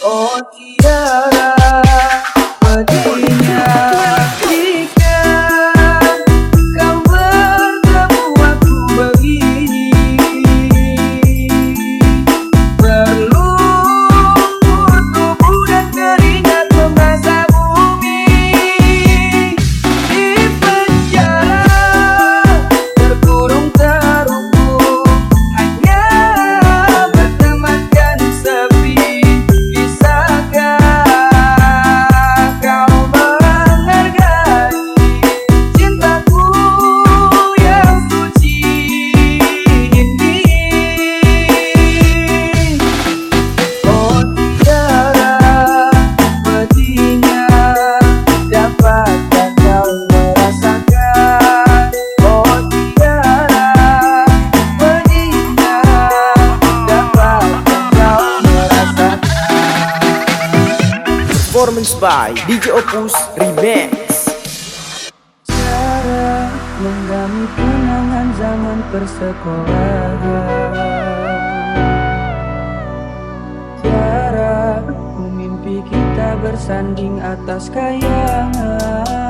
Oh, dear. performance by DJ Opus Remix. Cara menggami kenangan zaman persekolahan Cara memimpi kita bersanding atas kayangan.